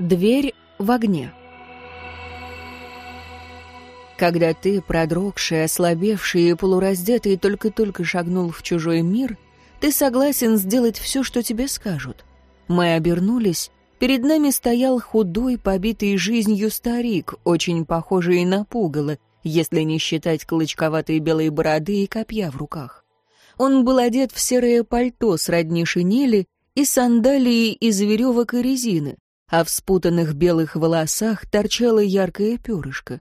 Дверь в огне. Когда ты, продрогший, ослабевший и полураздетый, только-только шагнул в чужой мир, ты согласен сделать все, что тебе скажут. Мы обернулись. Перед нами стоял худой, побитый жизнью старик, очень похожий на пугало, если не считать клочковатой белой бороды и копья в руках. Он был одет в серое пальто сродни шинели и сандалии из веревок и резины, а в спутанных белых волосах торчало яркое перышко.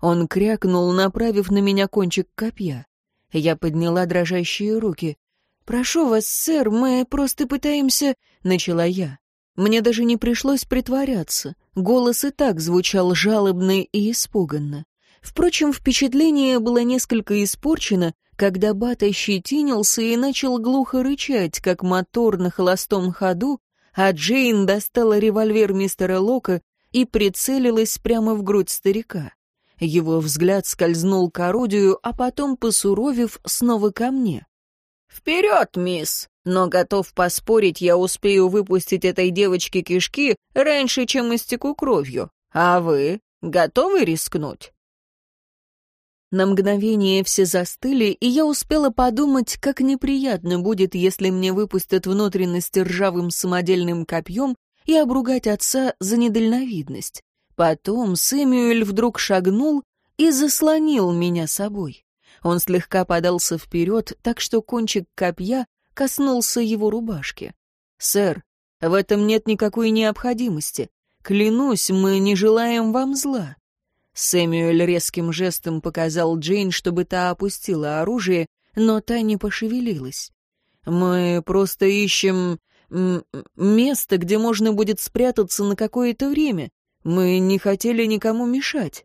Он крякнул, направив на меня кончик копья. Я подняла дрожащие руки. «Прошу вас, сэр, мы просто пытаемся...» — начала я. Мне даже не пришлось притворяться. Голос и так звучал жалобно и испуганно. Впрочем, впечатление было несколько испорчено, когда Бат ощетинился и начал глухо рычать, как мотор на холостом ходу, а Джейн достала револьвер мистера Лока и прицелилась прямо в грудь старика. Его взгляд скользнул к орудию, а потом, посуровив, снова ко мне. «Вперед, мисс! Но готов поспорить, я успею выпустить этой девочке кишки раньше, чем истеку кровью. А вы готовы рискнуть?» На мгновение все застыли, и я успела подумать, как неприятно будет, если мне выпустят внутренности ржавым самодельным копьем и обругать отца за недальновидность. Потом Сэмюэль вдруг шагнул и заслонил меня собой. Он слегка подался вперед, так что кончик копья коснулся его рубашки. «Сэр, в этом нет никакой необходимости. Клянусь, мы не желаем вам зла. Сэмюэль резким жестом показал Джейн, чтобы та опустила оружие, но та не пошевелилась. «Мы просто ищем место, где можно будет спрятаться на какое-то время. Мы не хотели никому мешать».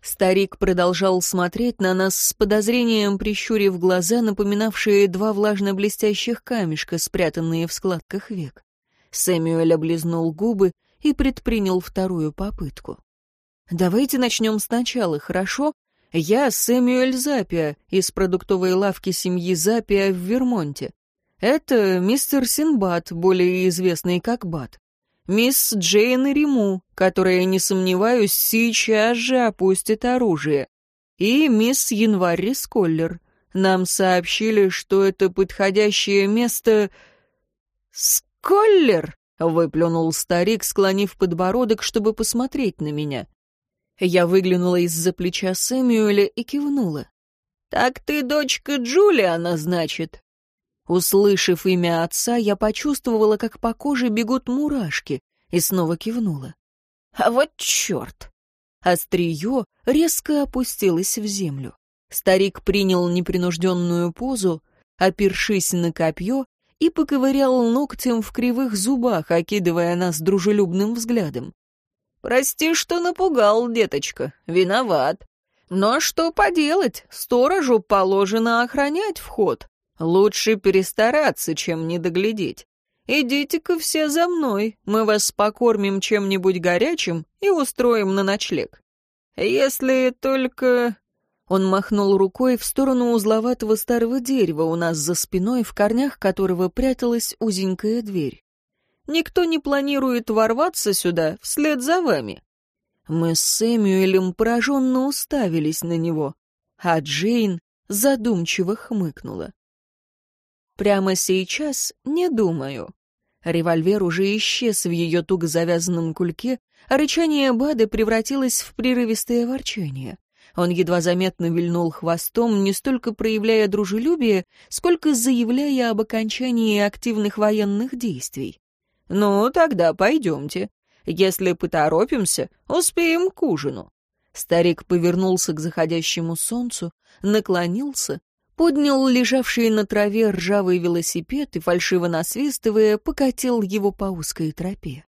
Старик продолжал смотреть на нас с подозрением, прищурив глаза, напоминавшие два влажно-блестящих камешка, спрятанные в складках век. Сэмюэль облизнул губы и предпринял вторую попытку. Давайте начнем сначала, хорошо? Я Сэмюэль Запия из продуктовой лавки семьи Запия в Вермонте. Это мистер Синбад, более известный как Бат. Мисс Джейн Риму, которая, не сомневаюсь, сейчас же опустит оружие. И мисс Январь Рисколлер. Нам сообщили, что это подходящее место... «Сколлер!» — выплюнул старик, склонив подбородок, чтобы посмотреть на меня. Я выглянула из-за плеча Сэмюэля и кивнула. «Так ты дочка Джулиана, значит?» Услышав имя отца, я почувствовала, как по коже бегут мурашки, и снова кивнула. «А вот черт!» Острие резко опустилось в землю. Старик принял непринужденную позу, опершись на копье, и поковырял ногтем в кривых зубах, окидывая нас дружелюбным взглядом. «Прости, что напугал, деточка, виноват. Но что поделать, сторожу положено охранять вход. Лучше перестараться, чем не доглядеть. Идите-ка все за мной, мы вас покормим чем-нибудь горячим и устроим на ночлег. Если только...» Он махнул рукой в сторону узловатого старого дерева у нас за спиной, в корнях которого пряталась узенькая дверь. Никто не планирует ворваться сюда вслед за вами». Мы с Сэмюэлем пораженно уставились на него, а Джейн задумчиво хмыкнула. «Прямо сейчас не думаю». Револьвер уже исчез в ее туго завязанном кульке, а рычание Бады превратилось в прерывистое ворчание. Он едва заметно вильнул хвостом, не столько проявляя дружелюбие, сколько заявляя об окончании активных военных действий. «Ну, тогда пойдемте. Если поторопимся, успеем к ужину». Старик повернулся к заходящему солнцу, наклонился, поднял лежавший на траве ржавый велосипед и, фальшиво насвистывая, покатил его по узкой тропе.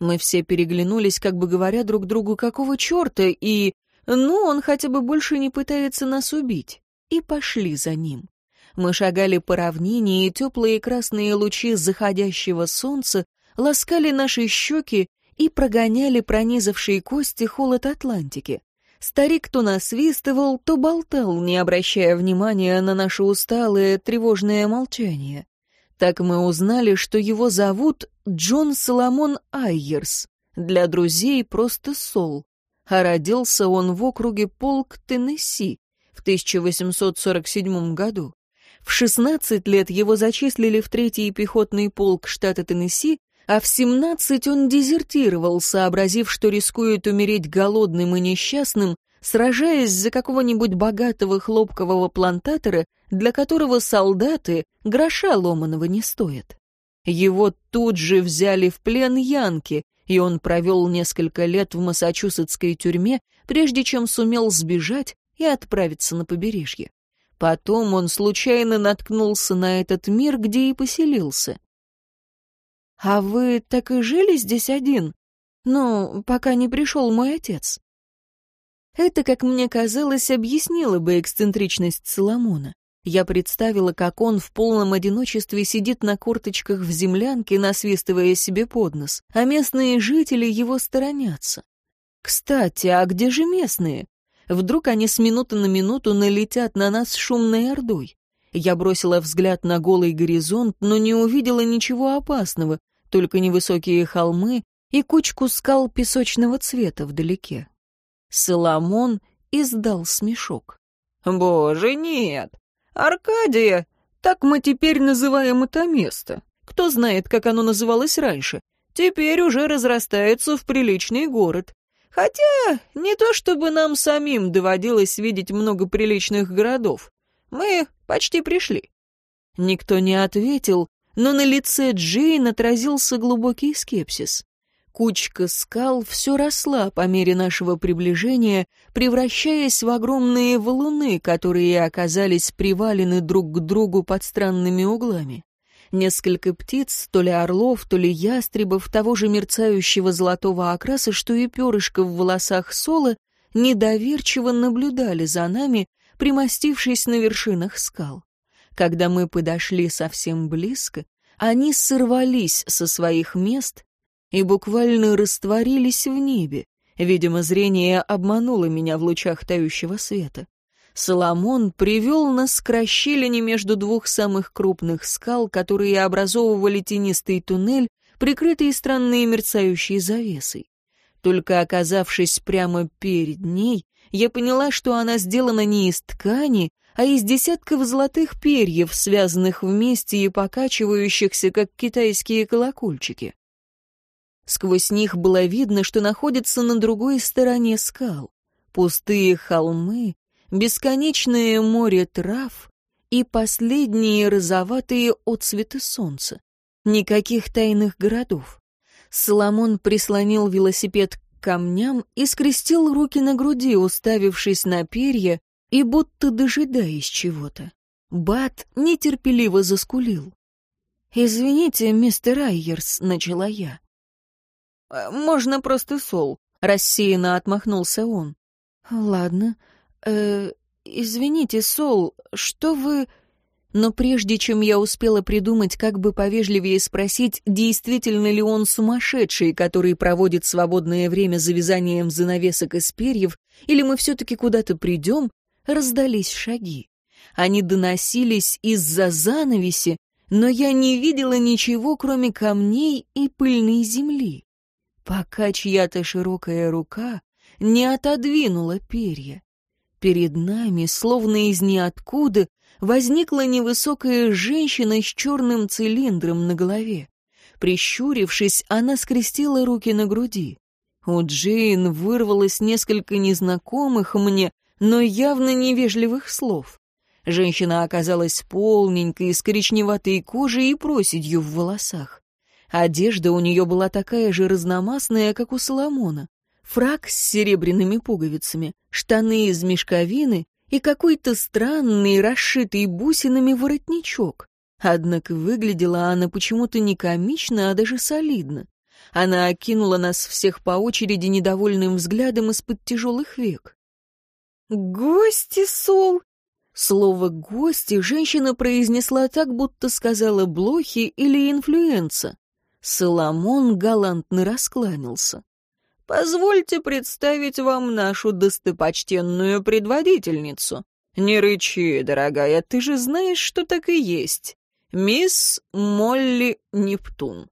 Мы все переглянулись, как бы говоря друг другу, какого черта, и... Ну, он хотя бы больше не пытается нас убить. И пошли за ним. Мы шагали по равнине, и теплые красные лучи заходящего солнца ласкали наши щеки и прогоняли пронизавшие кости холод Атлантики. Старик то насвистывал, то болтал, не обращая внимания на наше усталое, тревожное молчание. Так мы узнали, что его зовут Джон Соломон Айерс, для друзей просто Сол, а родился он в округе Полк, Теннесси, в 1847 году. В 16 лет его зачислили в третий пехотный полк штата Теннесси, а в 17 он дезертировал, сообразив, что рискует умереть голодным и несчастным, сражаясь за какого-нибудь богатого хлопкового плантатора, для которого солдаты гроша ломаного не стоят. Его тут же взяли в плен янки, и он провел несколько лет в массачусетской тюрьме, прежде чем сумел сбежать и отправиться на побережье. Потом он случайно наткнулся на этот мир, где и поселился. «А вы так и жили здесь один? Ну, пока не пришел мой отец?» Это, как мне казалось, объяснило бы эксцентричность Соломона. Я представила, как он в полном одиночестве сидит на корточках в землянке, насвистывая себе под нос, а местные жители его сторонятся. Кстати, а где же местные? Вдруг они с минуты на минуту налетят на нас шумной ордой. Я бросила взгляд на голый горизонт, но не увидела ничего опасного, только невысокие холмы и кучку скал песочного цвета вдалеке. Соломон издал смешок. «Боже, нет! Аркадия! Так мы теперь называем это место. Кто знает, как оно называлось раньше. Теперь уже разрастается в приличный город. Хотя не то чтобы нам самим доводилось видеть много приличных городов. Мы почти пришли». Никто не ответил, но на лице Джейн отразился глубокий скепсис. Кучка скал все росла по мере нашего приближения, превращаясь в огромные валуны, которые оказались привалены друг к другу под странными углами. Несколько птиц, то ли орлов, то ли ястребов, того же мерцающего золотого окраса, что и перышко в волосах Соло, недоверчиво наблюдали за нами, примостившись на вершинах скал. Когда мы подошли совсем близко, они сорвались со своих мест и буквально растворились в небе. Видимо, зрение обмануло меня в лучах тающего света. Соломон привел нас к расщелине между двух самых крупных скал, которые образовывали тенистый туннель, прикрытый странной мерцающей завесой. Только оказавшись прямо перед ней, я поняла, что она сделана не из ткани, а из десятков золотых перьев, связанных вместе и покачивающихся, как китайские колокольчики. Сквозь них было видно, что находится на другой стороне скал. Пустые холмы, бесконечное море трав и последние розоватые отцветы солнца. Никаких тайных городов. Соломон прислонил велосипед к камням и скрестил руки на груди, уставившись на перья и будто дожидаясь чего-то. Бат нетерпеливо заскулил. «Извините, мистер Айерс», — начала я. Э, «Можно просто Сол», — рассеянно отмахнулся он. «Ладно. Э, извините, Сол, что вы...» Но прежде чем я успела придумать, как бы повежливее спросить, действительно ли он сумасшедший, который проводит свободное время за вязанием занавесок из перьев, или мы все-таки куда-то придем, раздались шаги. Они доносились из-за занавеси, но я не видела ничего, кроме камней и пыльной земли пока чья-то широкая рука не отодвинула перья. Перед нами, словно из ниоткуда, возникла невысокая женщина с черным цилиндром на голове. Прищурившись, она скрестила руки на груди. У Джейн вырвалось несколько незнакомых мне, но явно невежливых слов. Женщина оказалась полненькой, с коричневатой кожей и проседью в волосах. Одежда у нее была такая же разномастная, как у Соломона. Фрак с серебряными пуговицами, штаны из мешковины и какой-то странный, расшитый бусинами воротничок. Однако выглядела она почему-то не комично, а даже солидно. Она окинула нас всех по очереди недовольным взглядом из-под тяжелых век. «Гости, Сол!» Слово «гости» женщина произнесла так, будто сказала «блохи» или «инфлюенса». Соломон галантно раскланялся. «Позвольте представить вам нашу достопочтенную предводительницу. Не рычи, дорогая, ты же знаешь, что так и есть. Мисс Молли Нептун.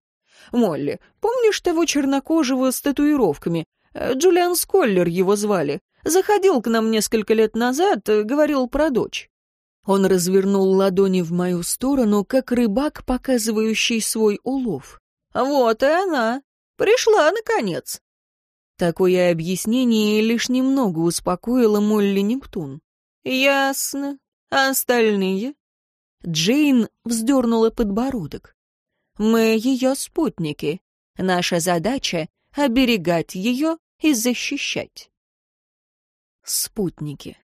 «Молли, помнишь того чернокожего с татуировками? Э, Джулиан Сколлер его звали. Заходил к нам несколько лет назад, э, говорил про дочь». Он развернул ладони в мою сторону, как рыбак, показывающий свой улов. «Вот и она. Пришла, наконец». Такое объяснение лишь немного успокоило Молли Нептун. «Ясно. А остальные?» Джейн вздернула подбородок. «Мы ее спутники. Наша задача — оберегать ее и защищать». Спутники.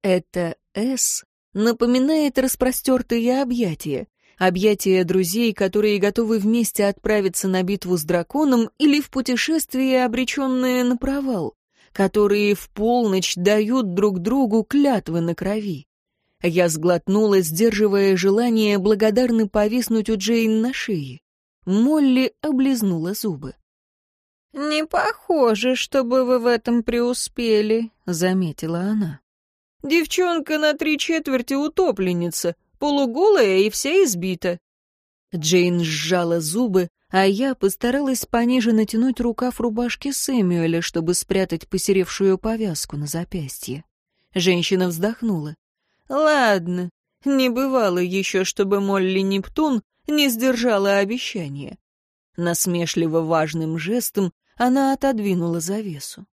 Это «С» напоминает распростертые объятия. Объятия друзей, которые готовы вместе отправиться на битву с драконом или в путешествие, обреченное на провал, которые в полночь дают друг другу клятвы на крови. Я сглотнула, сдерживая желание благодарно повиснуть у Джейн на шее. Молли облизнула зубы. «Не похоже, чтобы вы в этом преуспели», — заметила она. «Девчонка на три четверти утопленница, полуголая и вся избита». Джейн сжала зубы, а я постаралась пониже натянуть рукав рубашки Сэмюэля, чтобы спрятать посеревшую повязку на запястье. Женщина вздохнула. «Ладно, не бывало еще, чтобы Молли Нептун не сдержала обещания». Насмешливо важным жестом она отодвинула завесу.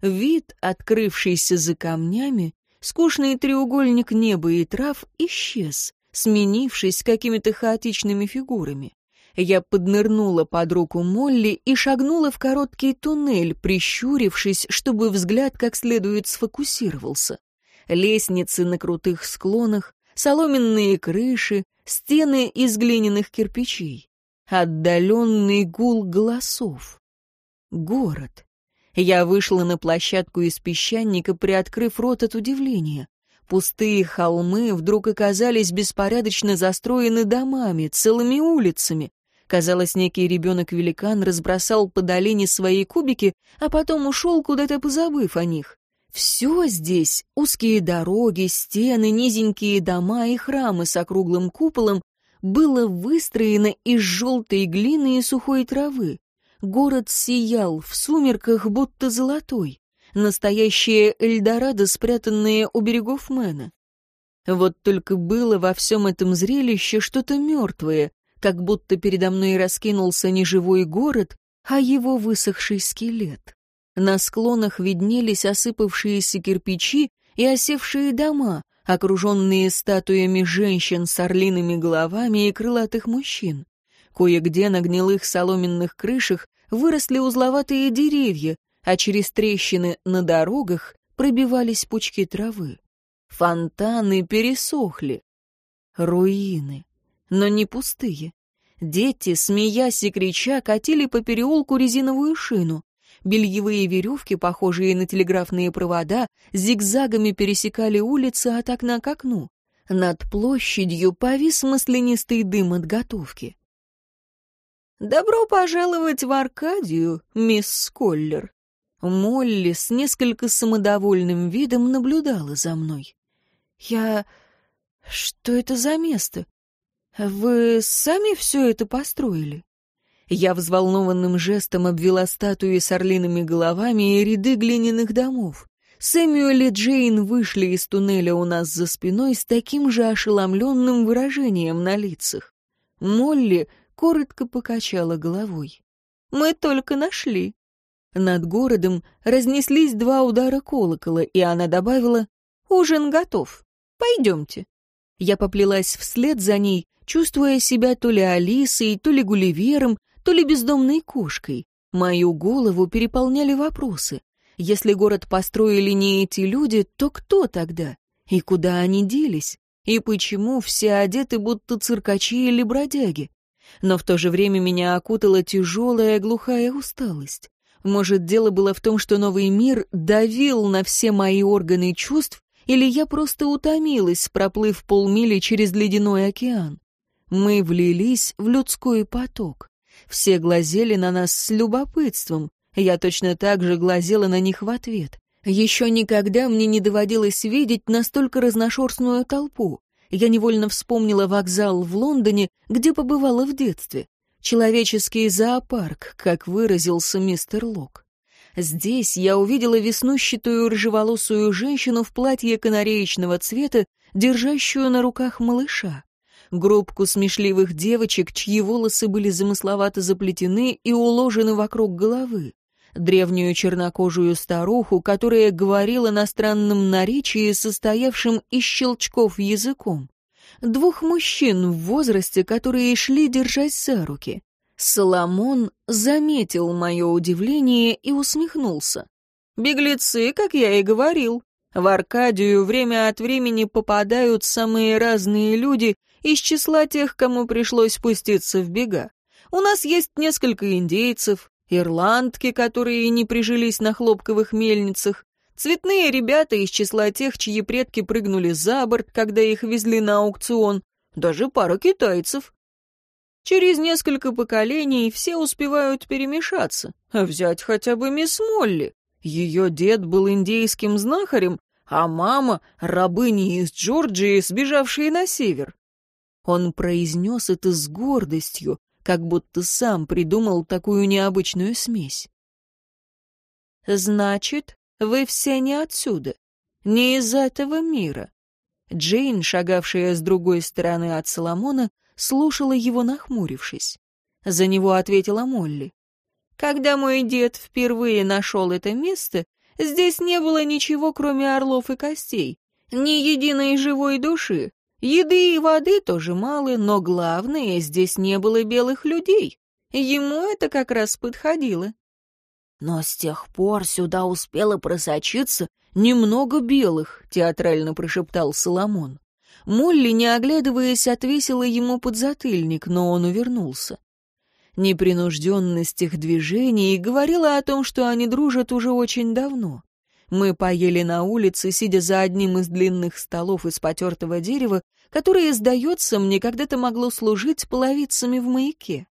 Вид, открывшийся за камнями, скучный треугольник неба и трав исчез, сменившись какими-то хаотичными фигурами. Я поднырнула под руку Молли и шагнула в короткий туннель, прищурившись, чтобы взгляд как следует сфокусировался. Лестницы на крутых склонах, соломенные крыши, стены из глиняных кирпичей. Отдаленный гул голосов. Город. Я вышла на площадку из песчаника, приоткрыв рот от удивления. Пустые холмы вдруг оказались беспорядочно застроены домами, целыми улицами. Казалось, некий ребенок-великан разбросал по долине свои кубики, а потом ушел куда-то, позабыв о них. Все здесь — узкие дороги, стены, низенькие дома и храмы с округлым куполом — было выстроено из желтой глины и сухой травы. Город сиял в сумерках, будто золотой. Настоящее Эльдорадо, спрятанное у берегов Мэна. Вот только было во всем этом зрелище что-то мертвое, как будто передо мной раскинулся не живой город, а его высохший скелет. На склонах виднелись осыпавшиеся кирпичи и осевшие дома, окруженные статуями женщин с орлиными головами и крылатых мужчин. Кое-где на гнилых соломенных крышах выросли узловатые деревья, а через трещины на дорогах пробивались пучки травы. Фонтаны пересохли. Руины, но не пустые. Дети, смеясь и крича, катили по переулку резиновую шину. Бельевые веревки, похожие на телеграфные провода, зигзагами пересекали улицы от окна к окну. Над площадью повис маслянистый дым от готовки. «Добро пожаловать в Аркадию, мисс Сколлер». Молли с несколько самодовольным видом наблюдала за мной. «Я... Что это за место? Вы сами все это построили?» Я взволнованным жестом обвела статуи с орлиными головами и ряды глиняных домов. Сэмюэль и Джейн вышли из туннеля у нас за спиной с таким же ошеломленным выражением на лицах. Молли коротко покачала головой. «Мы только нашли». Над городом разнеслись два удара колокола, и она добавила «Ужин готов. Пойдемте». Я поплелась вслед за ней, чувствуя себя то ли Алисой, то ли Гулливером, то ли бездомной кошкой. Мою голову переполняли вопросы. Если город построили не эти люди, то кто тогда? И куда они делись? И почему все одеты будто циркачи или бродяги? но в то же время меня окутала тяжелая глухая усталость. Может, дело было в том, что новый мир давил на все мои органы чувств, или я просто утомилась, проплыв полмили через ледяной океан. Мы влились в людской поток. Все глазели на нас с любопытством. Я точно так же глазела на них в ответ. Еще никогда мне не доводилось видеть настолько разношерстную толпу. Я невольно вспомнила вокзал в Лондоне, где побывала в детстве. Человеческий зоопарк, как выразился мистер Лок. Здесь я увидела веснущатую рыжеволосую женщину в платье канареечного цвета, держащую на руках малыша. Группку смешливых девочек, чьи волосы были замысловато заплетены и уложены вокруг головы. Древнюю чернокожую старуху, которая говорила на странном наречии, состоявшем из щелчков языком. Двух мужчин в возрасте, которые шли держась за руки. Соломон заметил мое удивление и усмехнулся. «Беглецы, как я и говорил. В Аркадию время от времени попадают самые разные люди из числа тех, кому пришлось спуститься в бега. У нас есть несколько индейцев, ирландки, которые не прижились на хлопковых мельницах, цветные ребята из числа тех, чьи предки прыгнули за борт, когда их везли на аукцион, даже пара китайцев. Через несколько поколений все успевают перемешаться. А взять хотя бы мисс Молли. Ее дед был индейским знахарем, а мама — рабыней из Джорджии, сбежавшей на север. Он произнес это с гордостью, как будто сам придумал такую необычную смесь. «Значит, вы все не отсюда, не из этого мира». Джейн, шагавшая с другой стороны от Соломона, слушала его, нахмурившись. За него ответила Молли. «Когда мой дед впервые нашел это место, здесь не было ничего, кроме орлов и костей, ни единой живой души. Еды и воды тоже мало, но главное, здесь не было белых людей. Ему это как раз подходило. Но с тех пор сюда успело просочиться немного белых, театрально прошептал Соломон. Молли, не оглядываясь, отвесила ему подзатыльник, но он увернулся. Непринужденность их движений говорила о том, что они дружат уже очень давно. Мы поели на улице, сидя за одним из длинных столов из потертого дерева, которое, сдается мне, когда-то могло служить половицами в маяке.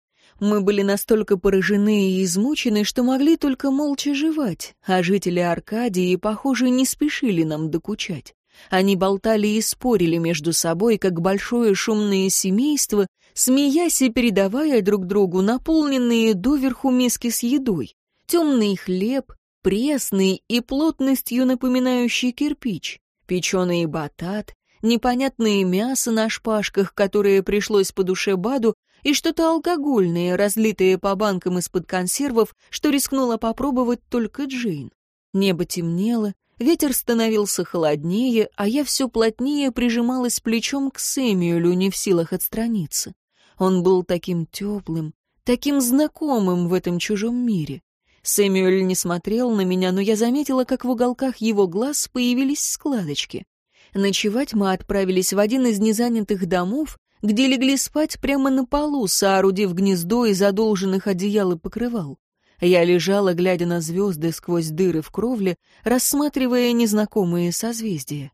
Мы были настолько поражены и измучены, что могли только молча жевать, а жители Аркадии, похоже, не спешили нам докучать. Они болтали и спорили между собой, как большое шумное семейство, смеясь и передавая друг другу наполненные доверху миски с едой. Темный хлеб, пресный и плотностью напоминающий кирпич, печеный батат, непонятное мясо на шпажках, которое пришлось по душе Баду, и что-то алкогольное, разлитое по банкам из-под консервов, что рискнула попробовать только Джейн. Небо темнело, Ветер становился холоднее, а я все плотнее прижималась плечом к Сэмюэлю, не в силах отстраниться. Он был таким теплым, таким знакомым в этом чужом мире. Сэмюэль не смотрел на меня, но я заметила, как в уголках его глаз появились складочки. Ночевать мы отправились в один из незанятых домов, где легли спать прямо на полу, соорудив гнездо из одолженных одеял и покрывал. Я лежала, глядя на звезды сквозь дыры в кровле, рассматривая незнакомые созвездия.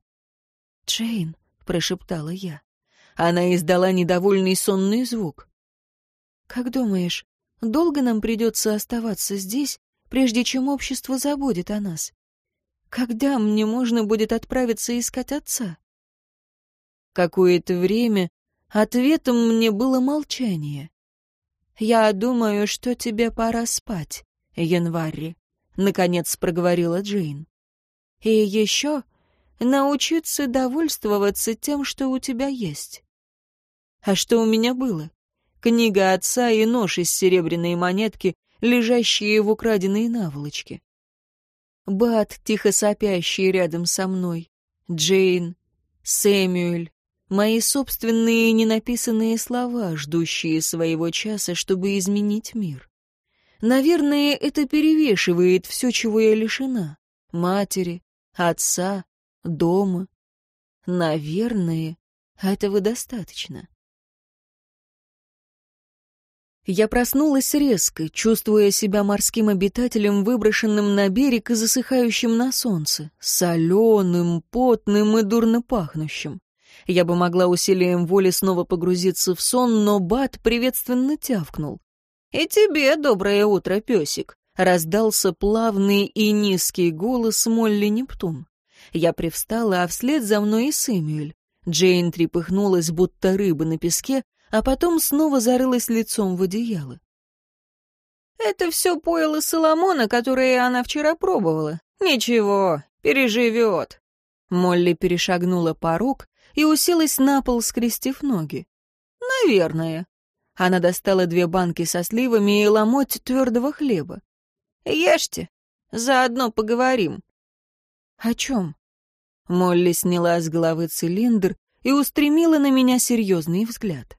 «Джейн», — прошептала я. Она издала недовольный сонный звук. «Как думаешь, долго нам придется оставаться здесь, прежде чем общество забудет о нас? Когда мне можно будет отправиться искать отца?» Какое-то время ответом мне было молчание. «Я думаю, что тебе пора спать, Январь», — наконец проговорила Джейн. «И еще научиться довольствоваться тем, что у тебя есть». «А что у меня было?» Книга отца и нож из серебряной монетки, лежащие в украденной наволочке. Бат, тихо сопящий рядом со мной, Джейн, Сэмюэль, Мои собственные ненаписанные слова, ждущие своего часа, чтобы изменить мир. Наверное, это перевешивает все, чего я лишена. Матери, отца, дома. Наверное, этого достаточно. Я проснулась резко, чувствуя себя морским обитателем, выброшенным на берег и засыхающим на солнце, соленым, потным и дурно пахнущим. Я бы могла усилием воли снова погрузиться в сон, но Бат приветственно тявкнул. «И тебе доброе утро, песик!» — раздался плавный и низкий голос Молли Нептун. Я привстала, а вслед за мной и Сэмюэль. Джейн трепыхнулась, будто рыба на песке, а потом снова зарылась лицом в одеяло. «Это все пойло Соломона, которое она вчера пробовала. Ничего, переживет». Молли перешагнула порог и уселась на пол, скрестив ноги. «Наверное». Она достала две банки со сливами и ломоть твердого хлеба. «Ешьте, заодно поговорим». «О чем?» Молли сняла с головы цилиндр и устремила на меня серьезный взгляд.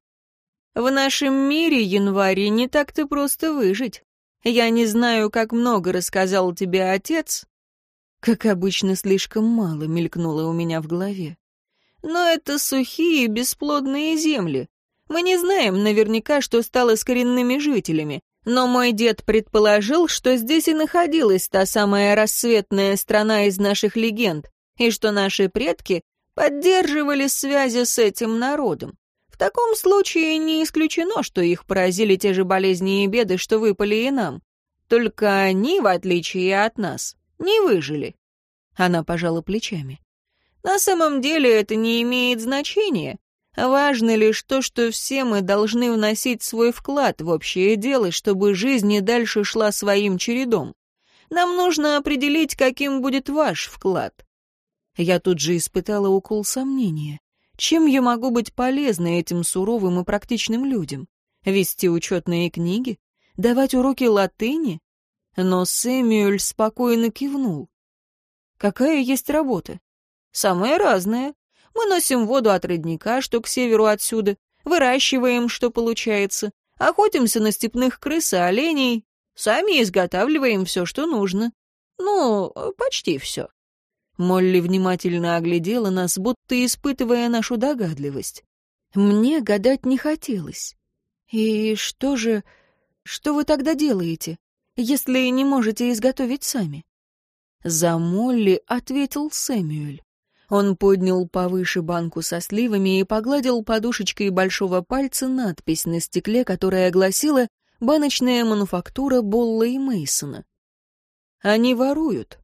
«В нашем мире, январе, не так-то просто выжить. Я не знаю, как много рассказал тебе отец». Как обычно, слишком мало мелькнуло у меня в голове. «Но это сухие, бесплодные земли. Мы не знаем наверняка, что стало с коренными жителями, но мой дед предположил, что здесь и находилась та самая рассветная страна из наших легенд, и что наши предки поддерживали связи с этим народом. В таком случае не исключено, что их поразили те же болезни и беды, что выпали и нам. Только они, в отличие от нас, не выжили. Она пожала плечами. На самом деле это не имеет значения. Важно лишь то, что все мы должны вносить свой вклад в общее дело, чтобы жизнь и дальше шла своим чередом. Нам нужно определить, каким будет ваш вклад. Я тут же испытала укол сомнения. Чем я могу быть полезна этим суровым и практичным людям? Вести учетные книги? Давать уроки латыни? Но Сэмюэль спокойно кивнул. Какая есть работа? Самая разная. Мы носим воду от родника, что к северу отсюда, выращиваем, что получается, охотимся на степных крыс и оленей, сами изготавливаем все, что нужно. Ну, почти все. Молли внимательно оглядела нас, будто испытывая нашу догадливость. Мне гадать не хотелось. И что же... Что вы тогда делаете, если не можете изготовить сами? За Молли ответил Сэмюэль. Он поднял повыше банку со сливами и погладил подушечкой большого пальца надпись на стекле, которая гласила «Баночная мануфактура Болла и Мейсона. «Они воруют.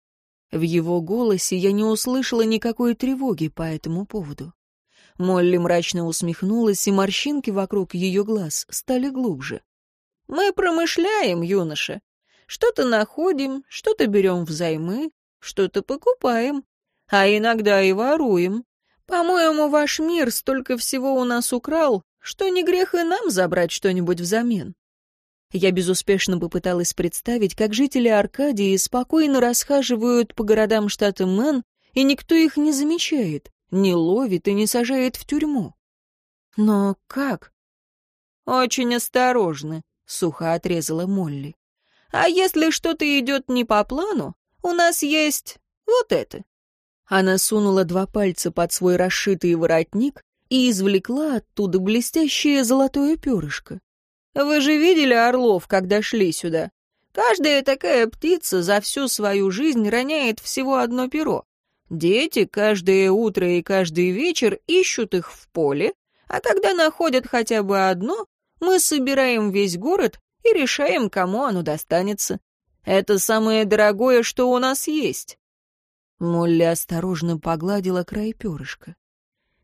В его голосе я не услышала никакой тревоги по этому поводу. Молли мрачно усмехнулась, и морщинки вокруг ее глаз стали глубже. «Мы промышляем, юноша. Что-то находим, что-то берем взаймы, что-то покупаем, а иногда и воруем. По-моему, ваш мир столько всего у нас украл, что не грех и нам забрать что-нибудь взамен. Я безуспешно попыталась представить, как жители Аркадии спокойно расхаживают по городам штата Мэн, и никто их не замечает, не ловит и не сажает в тюрьму. Но как? Очень осторожно, сухо отрезала Молли. А если что-то идет не по плану, у нас есть вот это. Она сунула два пальца под свой расшитый воротник и извлекла оттуда блестящее золотое перышко. Вы же видели орлов, когда шли сюда? Каждая такая птица за всю свою жизнь роняет всего одно перо. Дети каждое утро и каждый вечер ищут их в поле, а когда находят хотя бы одно, мы собираем весь город и решаем, кому оно достанется. Это самое дорогое, что у нас есть. Молли осторожно погладила край перышка.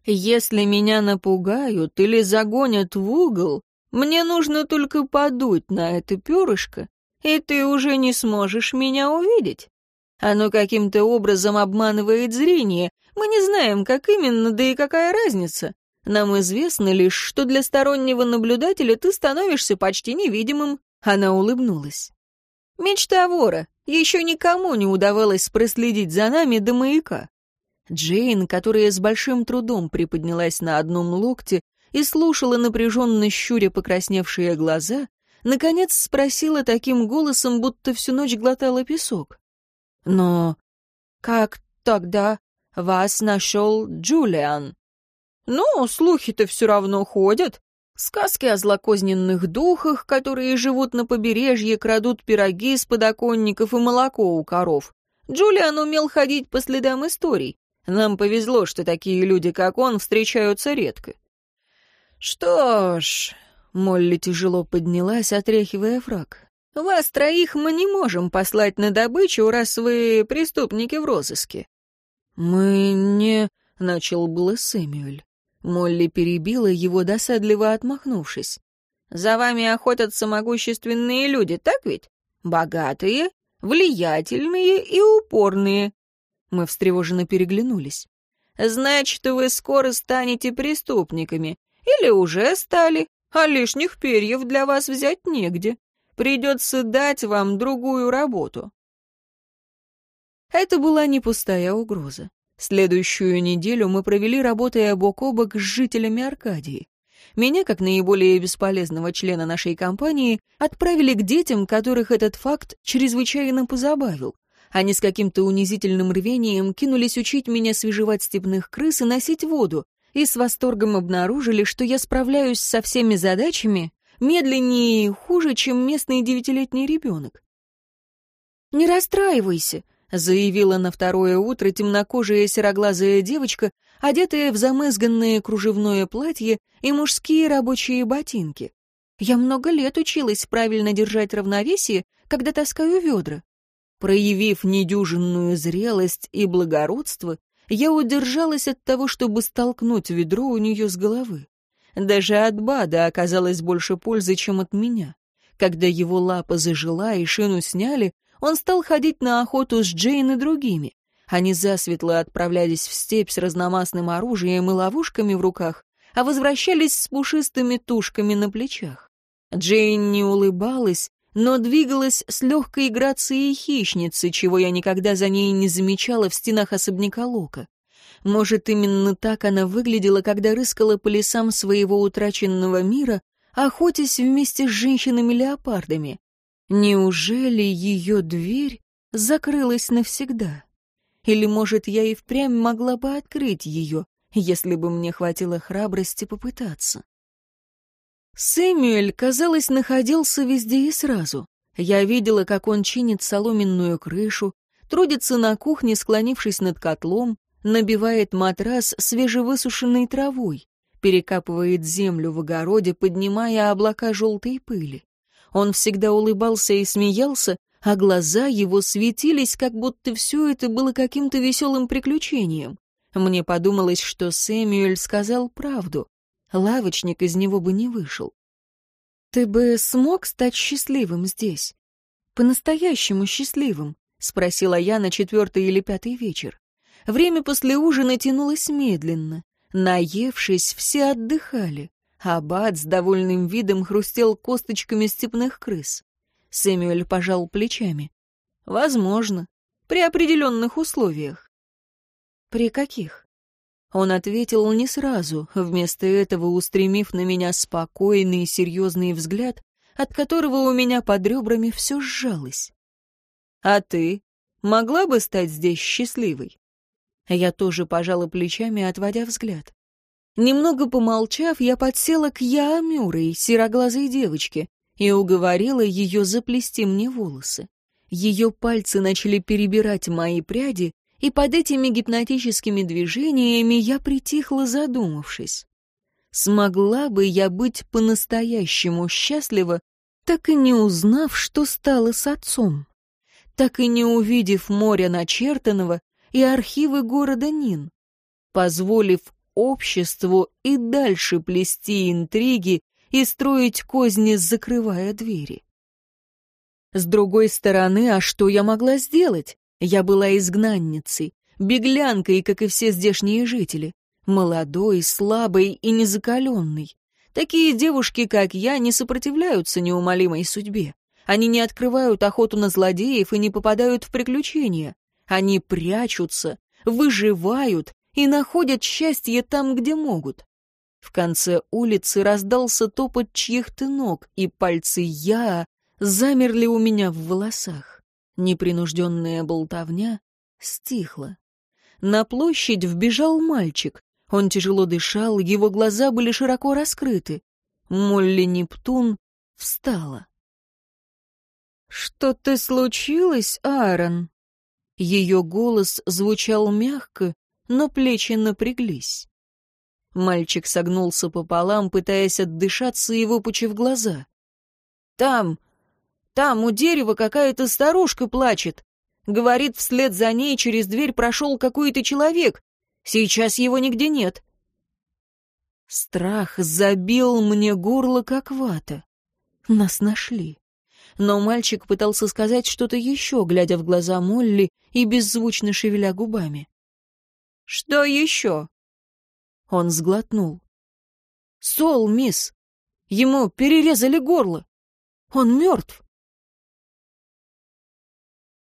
«Если меня напугают или загонят в угол, мне нужно только подуть на это перышко, и ты уже не сможешь меня увидеть. Оно каким-то образом обманывает зрение. Мы не знаем, как именно, да и какая разница. Нам известно лишь, что для стороннего наблюдателя ты становишься почти невидимым. Она улыбнулась. Мечта вора. Еще никому не удавалось проследить за нами до маяка. Джейн, которая с большим трудом приподнялась на одном локте, и слушала напряженно щуря покрасневшие глаза, наконец спросила таким голосом, будто всю ночь глотала песок. «Но как тогда вас нашел Джулиан?» «Ну, слухи-то все равно ходят. Сказки о злокозненных духах, которые живут на побережье, крадут пироги с подоконников и молоко у коров. Джулиан умел ходить по следам историй. Нам повезло, что такие люди, как он, встречаются редко. «Что ж...» — Молли тяжело поднялась, отряхивая фраг. «Вас троих мы не можем послать на добычу, раз вы преступники в розыске». «Мы не...» — начал было Сэмюэль. Молли перебила его, досадливо отмахнувшись. «За вами охотятся могущественные люди, так ведь? Богатые, влиятельные и упорные». Мы встревоженно переглянулись. «Значит, вы скоро станете преступниками. Или уже стали, а лишних перьев для вас взять негде. Придется дать вам другую работу». Это была не пустая угроза. Следующую неделю мы провели, работая бок о бок с жителями Аркадии. Меня, как наиболее бесполезного члена нашей компании, отправили к детям, которых этот факт чрезвычайно позабавил. Они с каким-то унизительным рвением кинулись учить меня свежевать степных крыс и носить воду, и с восторгом обнаружили, что я справляюсь со всеми задачами медленнее и хуже, чем местный девятилетний ребенок. «Не расстраивайся», — заявила на второе утро темнокожая сероглазая девочка, одетая в замызганное кружевное платье и мужские рабочие ботинки. «Я много лет училась правильно держать равновесие, когда таскаю ведра». Проявив недюжинную зрелость и благородство, я удержалась от того, чтобы столкнуть ведро у нее с головы. Даже от Бада оказалось больше пользы, чем от меня. Когда его лапа зажила и шину сняли, он стал ходить на охоту с Джейн и другими. Они засветло отправлялись в степь с разномастным оружием и ловушками в руках, а возвращались с пушистыми тушками на плечах. Джейн не улыбалась, но двигалась с легкой грацией хищницы, чего я никогда за ней не замечала в стенах особняка Лока. Может, именно так она выглядела, когда рыскала по лесам своего утраченного мира, охотясь вместе с женщинами-леопардами. Неужели ее дверь закрылась навсегда? Или, может, я и впрямь могла бы открыть ее, если бы мне хватило храбрости попытаться? Сэмюэль, казалось, находился везде и сразу. Я видела, как он чинит соломенную крышу, трудится на кухне, склонившись над котлом, набивает матрас свежевысушенной травой, перекапывает землю в огороде, поднимая облака желтой пыли. Он всегда улыбался и смеялся, а глаза его светились, как будто все это было каким-то веселым приключением. Мне подумалось, что Сэмюэль сказал правду. Лавочник из него бы не вышел. «Ты бы смог стать счастливым здесь? По-настоящему счастливым?» — спросила я на четвертый или пятый вечер. Время после ужина тянулось медленно. Наевшись, все отдыхали. Аббат с довольным видом хрустел косточками степных крыс. Сэмюэль пожал плечами. «Возможно. При определенных условиях». «При каких?» Он ответил не сразу, вместо этого устремив на меня спокойный и серьезный взгляд, от которого у меня под ребрами все сжалось. «А ты могла бы стать здесь счастливой?» Я тоже пожала плечами, отводя взгляд. Немного помолчав, я подсела к Яамюрой, сероглазой девочке, и уговорила ее заплести мне волосы. Ее пальцы начали перебирать мои пряди, и под этими гипнотическими движениями я притихла, задумавшись. Смогла бы я быть по-настоящему счастлива, так и не узнав, что стало с отцом, так и не увидев моря начертанного и архивы города Нин, позволив обществу и дальше плести интриги и строить козни, закрывая двери. С другой стороны, а что я могла сделать? Я была изгнанницей, беглянкой, как и все здешние жители, молодой, слабой и незакаленной. Такие девушки, как я, не сопротивляются неумолимой судьбе. Они не открывают охоту на злодеев и не попадают в приключения. Они прячутся, выживают и находят счастье там, где могут. В конце улицы раздался топот чьих-то ног, и пальцы я замерли у меня в волосах. Непринужденная болтовня стихла. На площадь вбежал мальчик. Он тяжело дышал, его глаза были широко раскрыты. Молли Нептун встала. «Что-то случилось, Аарон?» Ее голос звучал мягко, но плечи напряглись. Мальчик согнулся пополам, пытаясь отдышаться и выпучив глаза. «Там, там у дерева какая-то старушка плачет. Говорит, вслед за ней через дверь прошел какой-то человек. Сейчас его нигде нет». Страх забил мне горло, как вата. Нас нашли. Но мальчик пытался сказать что-то еще, глядя в глаза Молли и беззвучно шевеля губами. «Что еще?» Он сглотнул. «Сол, мисс! Ему перерезали горло! Он мертв!»